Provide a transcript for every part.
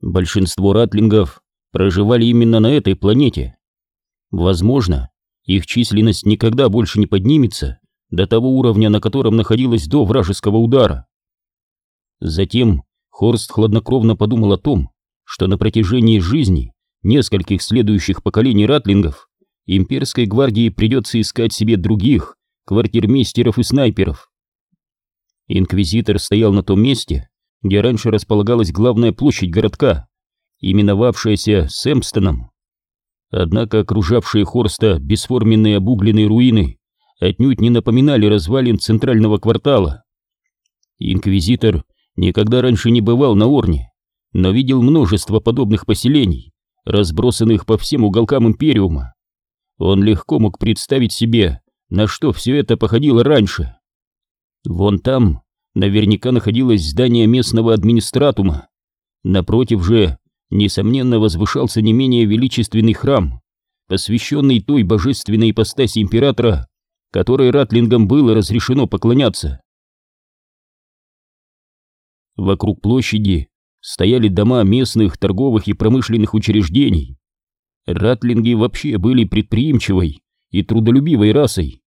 Большинство ратлингов проживали именно на этой планете. Возможно, их численность никогда больше не поднимется до того уровня, на котором находилась до вражеского удара. Затем Хорст хладнокровно подумал о том, что на протяжении жизни нескольких следующих поколений ратлингов имперской гвардии придется искать себе других квартирмейстеров и снайперов. Инквизитор стоял на том месте, где раньше располагалась главная площадь городка, именовавшаяся Сэмпстоном. Однако окружавшие Хорста бесформенные обугленные руины отнюдь не напоминали развалин центрального квартала. Инквизитор никогда раньше не бывал на Орне, но видел множество подобных поселений, разбросанных по всем уголкам Империума. Он легко мог представить себе, на что все это походило раньше. Вон там наверняка находилось здание местного администратума. Напротив же, несомненно, возвышался не менее величественный храм, посвященный той божественной ипостаси императора, которой ратлингам было разрешено поклоняться. Вокруг площади стояли дома местных торговых и промышленных учреждений. Ратлинги вообще были предприимчивой и трудолюбивой расой.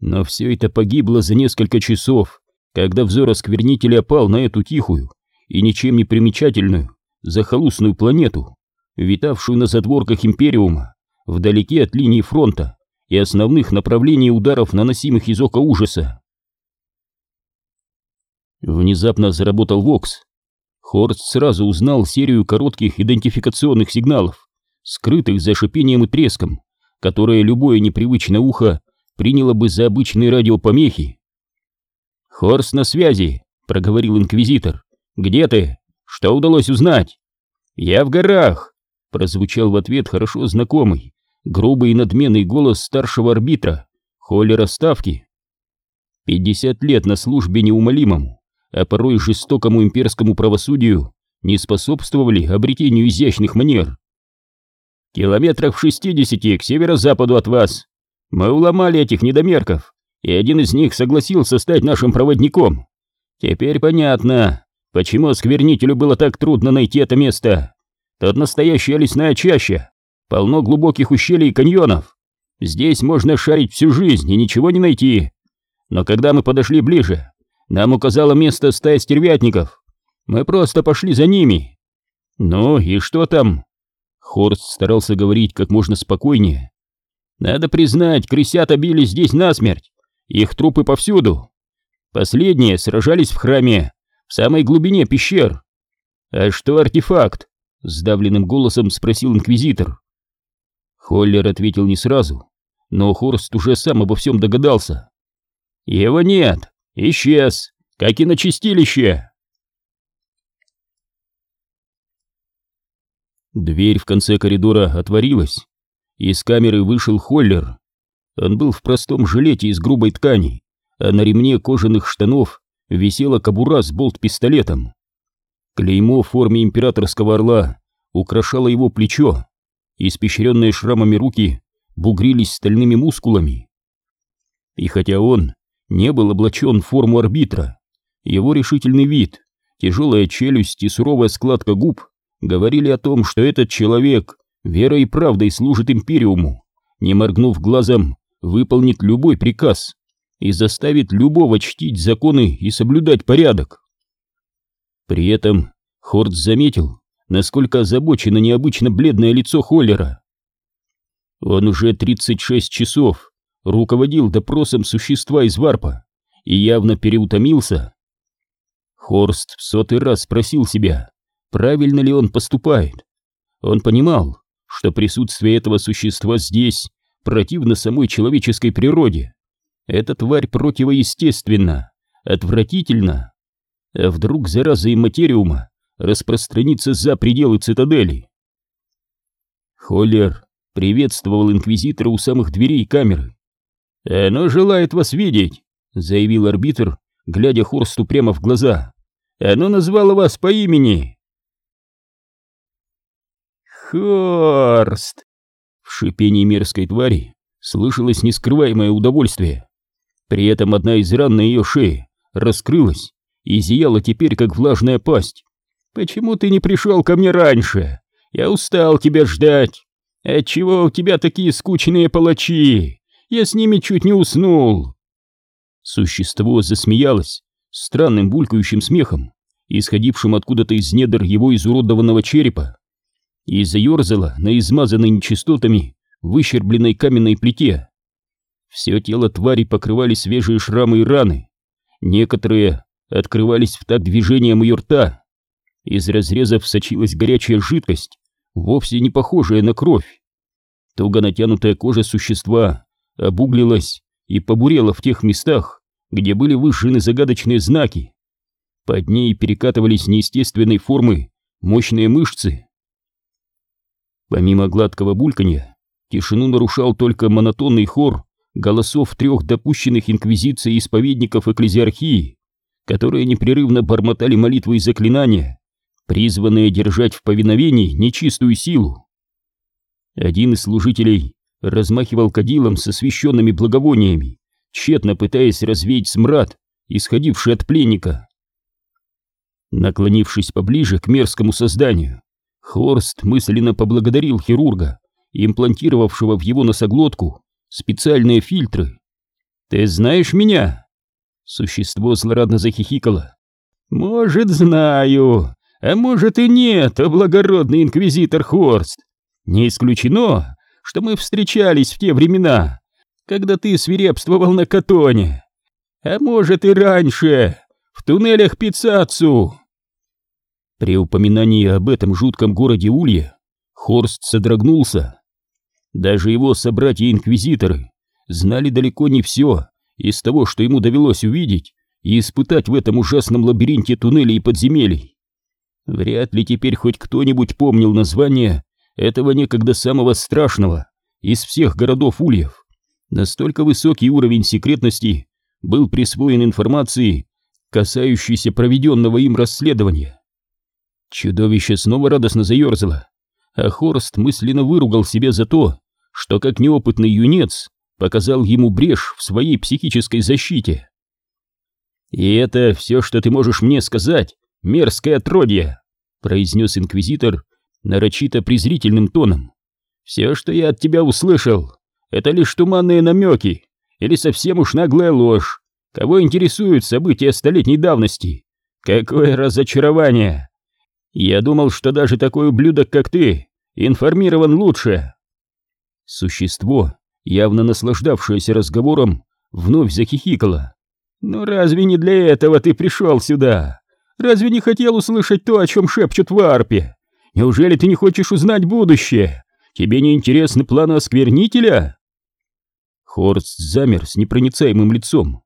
Но все это погибло за несколько часов, когда взор осквернителя опал на эту тихую и ничем не примечательную захолустную планету, витавшую на задворках Империума, вдалеке от линии фронта и основных направлений ударов, наносимых из ока ужаса. Внезапно заработал Вокс. Хорст сразу узнал серию коротких идентификационных сигналов, скрытых за шипением и треском, которые любое непривычное ухо приняло бы за обычные радиопомехи. «Хорст на связи», — проговорил инквизитор. «Где ты? Что удалось узнать?» «Я в горах», — прозвучал в ответ хорошо знакомый, грубый и надменный голос старшего арбитра, Холлера Ставки. Пятьдесят лет на службе неумолимому, а порой жестокому имперскому правосудию не способствовали обретению изящных манер. «Километрах в шестидесяти к северо-западу от вас. Мы уломали этих недомерков, и один из них согласился стать нашим проводником. Теперь понятно, почему осквернителю было так трудно найти это место. Тут настоящая лесная чаща, полно глубоких ущелий и каньонов. Здесь можно шарить всю жизнь и ничего не найти. Но когда мы подошли ближе, нам указало место стая стервятников. Мы просто пошли за ними. Ну и что там? Хорст старался говорить как можно спокойнее. Надо признать, крысята били здесь насмерть. Их трупы повсюду. Последние сражались в храме, в самой глубине пещер. А что артефакт? Сдавленным голосом спросил инквизитор. Холлер ответил не сразу, но Хорст уже сам обо всем догадался. Его нет, исчез, как и на чистилище. Дверь в конце коридора отворилась. Из камеры вышел Холлер. Он был в простом жилете из грубой ткани, а на ремне кожаных штанов висела кобура с болт-пистолетом. Клеймо в форме императорского орла украшало его плечо, испещренные шрамами руки бугрились стальными мускулами. И хотя он не был облачен в форму арбитра, его решительный вид, тяжелая челюсть и суровая складка губ говорили о том, что этот человек верой и правдой служит Империуму, не моргнув глазом, выполнит любой приказ и заставит любого чтить законы и соблюдать порядок. При этом Хорд заметил, насколько озабочено необычно бледное лицо Холлера. Он уже 36 часов руководил допросом существа из варпа и явно переутомился. Хорст в сотый раз спросил себя, правильно ли он поступает. Он понимал, что присутствие этого существа здесь противно самой человеческой природе. Эта тварь противоестественна, отвратительна. А вдруг зараза и материума распространится за пределы цитадели? Холлер приветствовал инквизитора у самых дверей камеры. «Оно желает вас видеть», — заявил арбитр, глядя Хорсту прямо в глаза. «Оно назвало вас по имени». Хорст! В шипении мерзкой твари слышалось нескрываемое удовольствие. При этом одна из ран на ее шее раскрылась и зияла теперь, как влажная пасть. Почему ты не пришел ко мне раньше? Я устал тебя ждать. Отчего у тебя такие скучные палачи? Я с ними чуть не уснул. Существо засмеялось странным булькающим смехом, исходившим откуда-то из недр его изуродованного черепа, и заерзало на измазанной нечистотами выщербленной каменной плите. Все тело твари покрывали свежие шрамы и раны. Некоторые открывались в такт движением ее рта. Из разрезов сочилась горячая жидкость, вовсе не похожая на кровь. Туго натянутая кожа существа обуглилась и побурела в тех местах, где были вышины загадочные знаки. Под ней перекатывались неестественной формы мощные мышцы. Помимо гладкого бульканья, тишину нарушал только монотонный хор голосов трех допущенных инквизицией исповедников экклезиархии, которые непрерывно бормотали молитвы и заклинания, призванные держать в повиновении нечистую силу. Один из служителей размахивал кадилом со священными благовониями, тщетно пытаясь развеять смрад, исходивший от пленника. Наклонившись поближе к мерзкому созданию, Хорст мысленно поблагодарил хирурга, имплантировавшего в его носоглотку специальные фильтры. «Ты знаешь меня?» Существо злорадно захихикало. «Может, знаю, а может и нет, о благородный инквизитор Хорст. Не исключено, что мы встречались в те времена, когда ты свирепствовал на Катоне. А может и раньше, в туннелях Пицацу. При упоминании об этом жутком городе Улье Хорст содрогнулся. Даже его собратья-инквизиторы знали далеко не все из того, что ему довелось увидеть и испытать в этом ужасном лабиринте туннелей и подземелий. Вряд ли теперь хоть кто-нибудь помнил название этого некогда самого страшного из всех городов Ульев. Настолько высокий уровень секретности был присвоен информации, касающейся проведенного им расследования. Чудовище снова радостно заерзало, а Хорст мысленно выругал себя за то, что как неопытный юнец показал ему брешь в своей психической защите. «И это все, что ты можешь мне сказать, мерзкое отродье!» произнес инквизитор нарочито презрительным тоном. «Все, что я от тебя услышал, это лишь туманные намеки или совсем уж наглая ложь. Кого интересуют события столетней давности? Какое разочарование! Я думал, что даже такой ублюдок, как ты, информирован лучше. Существо, явно наслаждавшееся разговором, вновь захихикало. «Ну разве не для этого ты пришел сюда? Разве не хотел услышать то, о чем шепчут в арпе? Неужели ты не хочешь узнать будущее? Тебе не интересны планы осквернителя?» Хорст замер с непроницаемым лицом.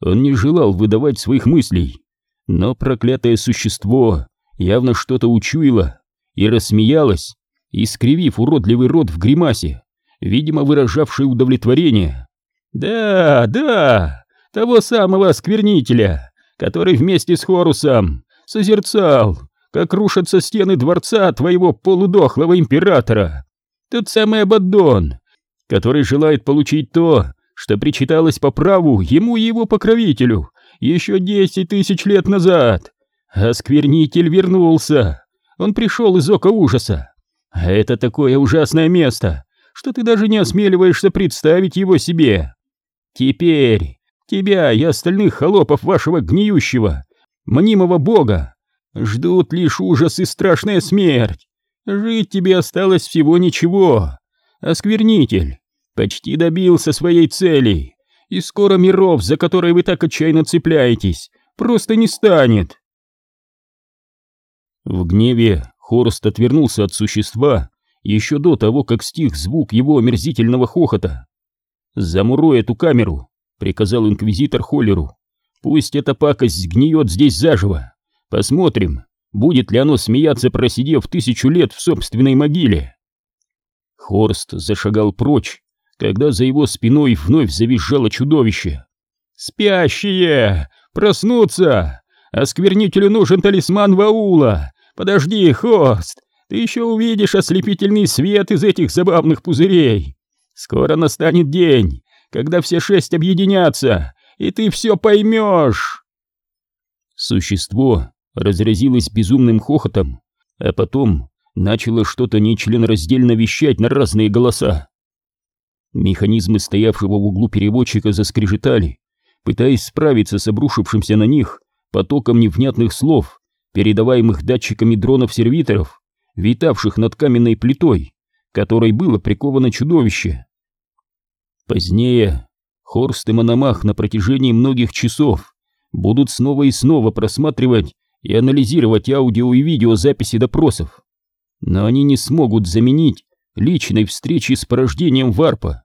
Он не желал выдавать своих мыслей, но проклятое существо явно что-то учуяло и рассмеялось, искривив уродливый рот в гримасе, видимо, выражавший удовлетворение. «Да, да, того самого осквернителя, который вместе с Хорусом созерцал, как рушатся стены дворца твоего полудохлого императора. Тот самый Абаддон, который желает получить то, что причиталось по праву ему и его покровителю еще десять тысяч лет назад. А сквернитель вернулся. Он пришел из ока ужаса. Это такое ужасное место, что ты даже не осмеливаешься представить его себе. Теперь тебя и остальных холопов вашего гниющего, мнимого бога, ждут лишь ужас и страшная смерть. Жить тебе осталось всего ничего. Осквернитель почти добился своей цели, и скоро миров, за которые вы так отчаянно цепляетесь, просто не станет. В гневе Хорст отвернулся от существа еще до того, как стих звук его омерзительного хохота. «Замурой эту камеру», — приказал инквизитор Холлеру. «Пусть эта пакость сгниет здесь заживо. Посмотрим, будет ли оно смеяться, просидев тысячу лет в собственной могиле». Хорст зашагал прочь, когда за его спиной вновь завизжало чудовище. «Спящие! Проснуться! Осквернителю нужен талисман Ваула! Подожди, Хорст, ты еще увидишь ослепительный свет из этих забавных пузырей! Скоро настанет день, когда все шесть объединятся, и ты все поймешь!» Существо разразилась безумным хохотом, а потом начало что-то нечленораздельно вещать на разные голоса. Механизмы стоявшего в углу переводчика заскрежетали, пытаясь справиться с обрушившимся на них потоком невнятных слов, передаваемых датчиками дронов-сервиторов, витавших над каменной плитой, которой было приковано чудовище. Позднее Хорст и Мономах на протяжении многих часов будут снова и снова просматривать и анализировать аудио и видеозаписи допросов, но они не смогут заменить личной встречи с порождением варпа.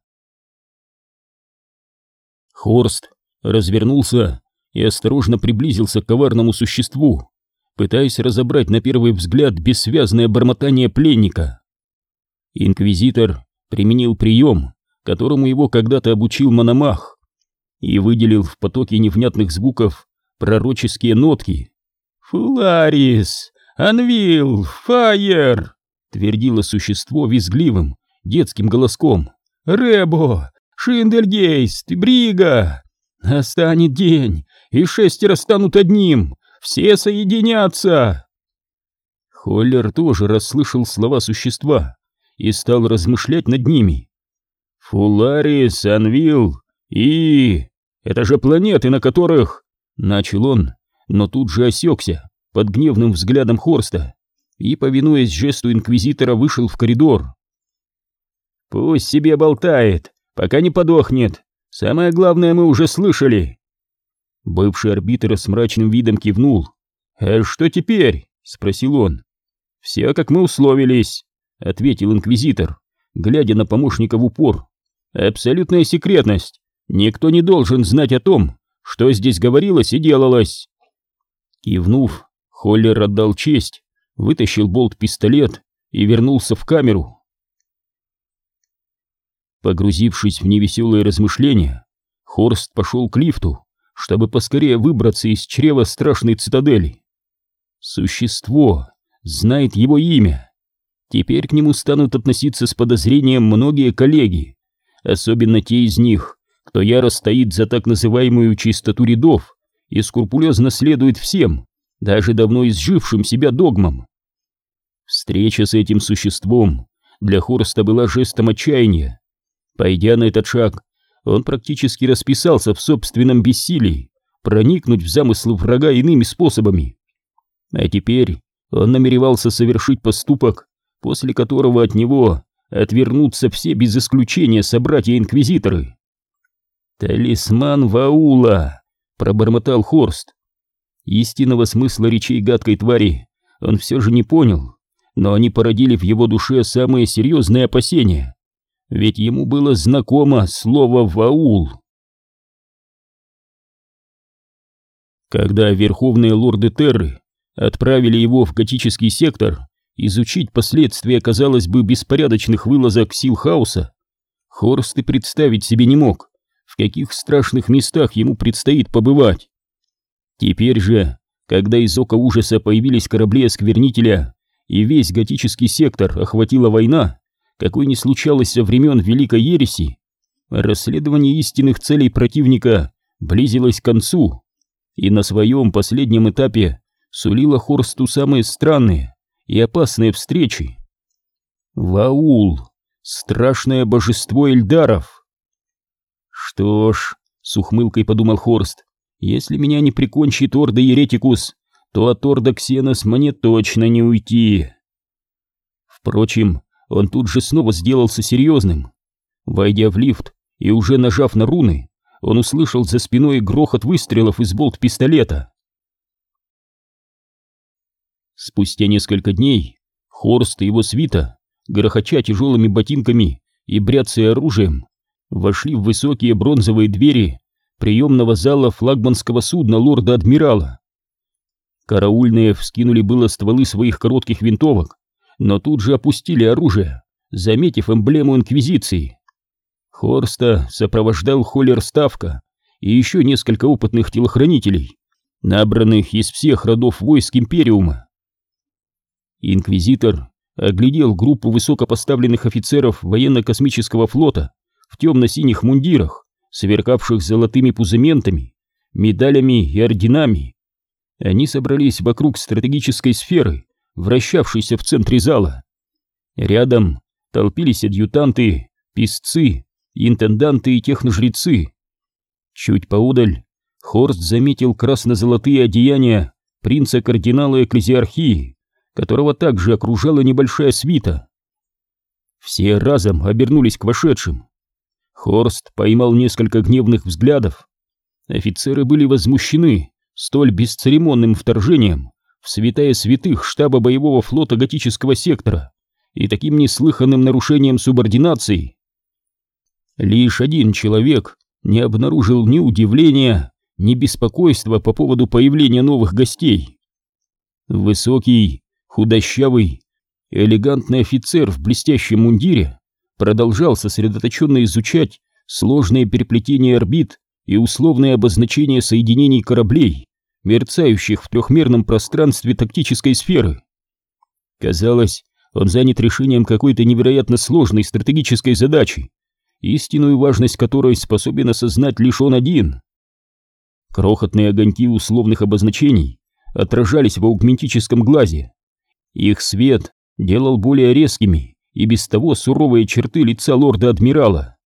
Хорст развернулся и осторожно приблизился к коварному существу, пытаясь разобрать на первый взгляд бессвязное бормотание пленника. Инквизитор применил прием, которому его когда-то обучил Мономах, и выделил в потоке невнятных звуков пророческие нотки. «Фуларис! Анвил! Фаер!» — твердило существо визгливым, детским голоском. «Ребо! Шиндельгейст! Брига! Настанет день, и шестеро станут одним! Все соединятся!» Холлер тоже расслышал слова существа и стал размышлять над ними. «Фуларис, Анвил и... Это же планеты, на которых...» Начал он, но тут же осекся под гневным взглядом Хорста и, повинуясь жесту инквизитора, вышел в коридор. «Пусть себе болтает, пока не подохнет. Самое главное мы уже слышали». Бывший арбитр с мрачным видом кивнул. «А что теперь?» — спросил он. «Все, как мы условились», — ответил инквизитор, глядя на помощника в упор. «Абсолютная секретность. Никто не должен знать о том, что здесь говорилось и делалось». Кивнув, Холлер отдал честь, вытащил болт-пистолет и вернулся в камеру. Погрузившись в невеселые размышления, Хорст пошел к лифту, чтобы поскорее выбраться из чрева страшной цитадели. Существо знает его имя. Теперь к нему станут относиться с подозрением многие коллеги, особенно те из них, кто яро стоит за так называемую чистоту рядов и скрупулезно следует всем, даже давно изжившим себя догмам. Встреча с этим существом для Хорста была жестом отчаяния. Пойдя на этот шаг, он практически расписался в собственном бессилии проникнуть в замыслы врага иными способами. А теперь он намеревался совершить поступок, после которого от него отвернутся все без исключения собратья-инквизиторы. «Талисман Ваула!» — пробормотал Хорст. Истинного смысла речей гадкой твари он все же не понял, но они породили в его душе самые серьезные опасения ведь ему было знакомо слово «ваул». Когда верховные лорды Терры отправили его в готический сектор изучить последствия, казалось бы, беспорядочных вылазок сил хаоса, Хорст и представить себе не мог, в каких страшных местах ему предстоит побывать. Теперь же, когда из ока ужаса появились корабли осквернителя и весь готический сектор охватила война, какой не случалось со времен Великой Ереси, расследование истинных целей противника близилось к концу, и на своем последнем этапе сулило Хорсту самые странные и опасные встречи. Ваул, страшное божество Эльдаров. Что ж, с ухмылкой подумал Хорст, если меня не прикончит Орда Еретикус, то от Орда Ксенос мне точно не уйти. Впрочем, он тут же снова сделался серьезным. Войдя в лифт и уже нажав на руны, он услышал за спиной грохот выстрелов из болт-пистолета. Спустя несколько дней Хорст и его свита, грохоча тяжелыми ботинками и бряцая оружием, вошли в высокие бронзовые двери приемного зала флагманского судна лорда-адмирала. Караульные вскинули было стволы своих коротких винтовок, но тут же опустили оружие, заметив эмблему Инквизиции. Хорста сопровождал Холлер Ставка и еще несколько опытных телохранителей, набранных из всех родов войск Империума. Инквизитор оглядел группу высокопоставленных офицеров военно-космического флота в темно-синих мундирах, сверкавших золотыми пузыментами, медалями и орденами. Они собрались вокруг стратегической сферы, вращавшейся в центре зала. Рядом толпились адъютанты, писцы, интенданты и техножрецы. Чуть поудаль Хорст заметил красно-золотые одеяния принца-кардинала экклезиархии, которого также окружала небольшая свита. Все разом обернулись к вошедшим. Хорст поймал несколько гневных взглядов. Офицеры были возмущены столь бесцеремонным вторжением в святая святых штаба боевого флота готического сектора и таким неслыханным нарушением субординации. Лишь один человек не обнаружил ни удивления, ни беспокойства по поводу появления новых гостей. Высокий, худощавый, элегантный офицер в блестящем мундире продолжал сосредоточенно изучать сложные переплетения орбит и условные обозначения соединений кораблей, мерцающих в трехмерном пространстве тактической сферы. Казалось, он занят решением какой-то невероятно сложной стратегической задачи, истинную важность которой способен осознать лишь он один. Крохотные огоньки условных обозначений отражались в аугментическом глазе. Их свет делал более резкими и без того суровые черты лица лорда-адмирала.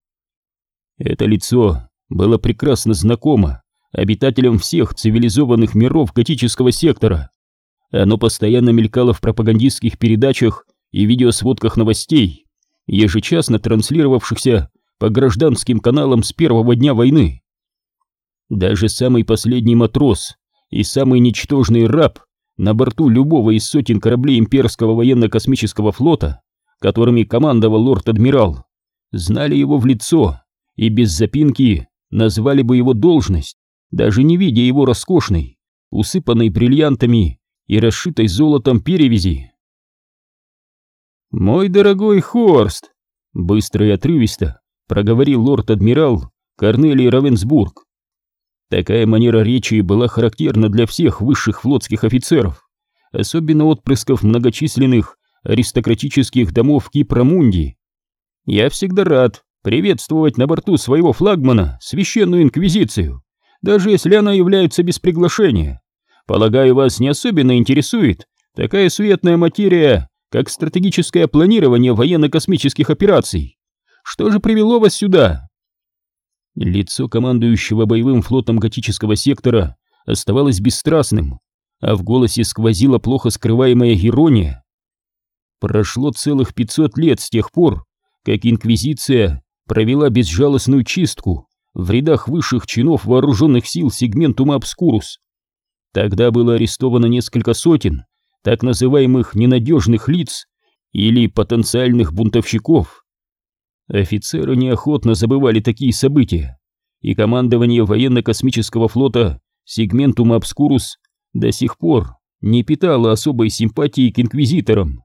Это лицо было прекрасно знакомо обитателям всех цивилизованных миров готического сектора. Оно постоянно мелькало в пропагандистских передачах и видеосводках новостей, ежечасно транслировавшихся по гражданским каналам с первого дня войны. Даже самый последний матрос и самый ничтожный раб на борту любого из сотен кораблей имперского военно-космического флота, которыми командовал лорд-адмирал, знали его в лицо и без запинки назвали бы его должность, даже не видя его роскошной, усыпанной бриллиантами и расшитой золотом перевязи. «Мой дорогой Хорст!» — быстро и отрывисто проговорил лорд-адмирал Корнелий Равенсбург. Такая манера речи была характерна для всех высших флотских офицеров, особенно отпрысков многочисленных аристократических домов Кипра-Мунди. «Я всегда рад приветствовать на борту своего флагмана священную инквизицию, даже если она является без приглашения. Полагаю, вас не особенно интересует такая светная материя, как стратегическое планирование военно-космических операций. Что же привело вас сюда?» Лицо командующего боевым флотом готического сектора оставалось бесстрастным, а в голосе сквозила плохо скрываемая ирония. Прошло целых 500 лет с тех пор, как Инквизиция провела безжалостную чистку в рядах высших чинов вооруженных сил сегментума Обскурус. Тогда было арестовано несколько сотен так называемых ненадежных лиц или потенциальных бунтовщиков. Офицеры неохотно забывали такие события, и командование военно-космического флота сегментума Обскурус до сих пор не питало особой симпатии к инквизиторам.